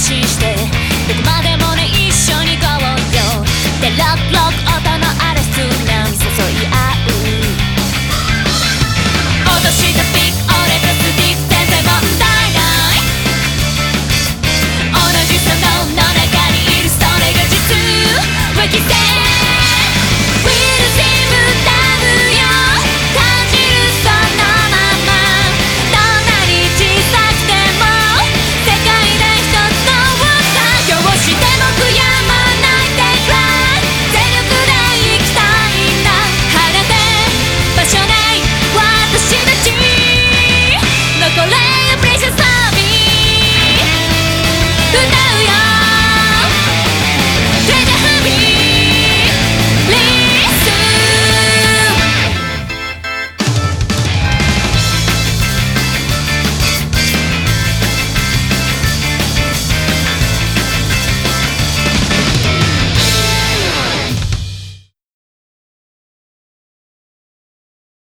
しして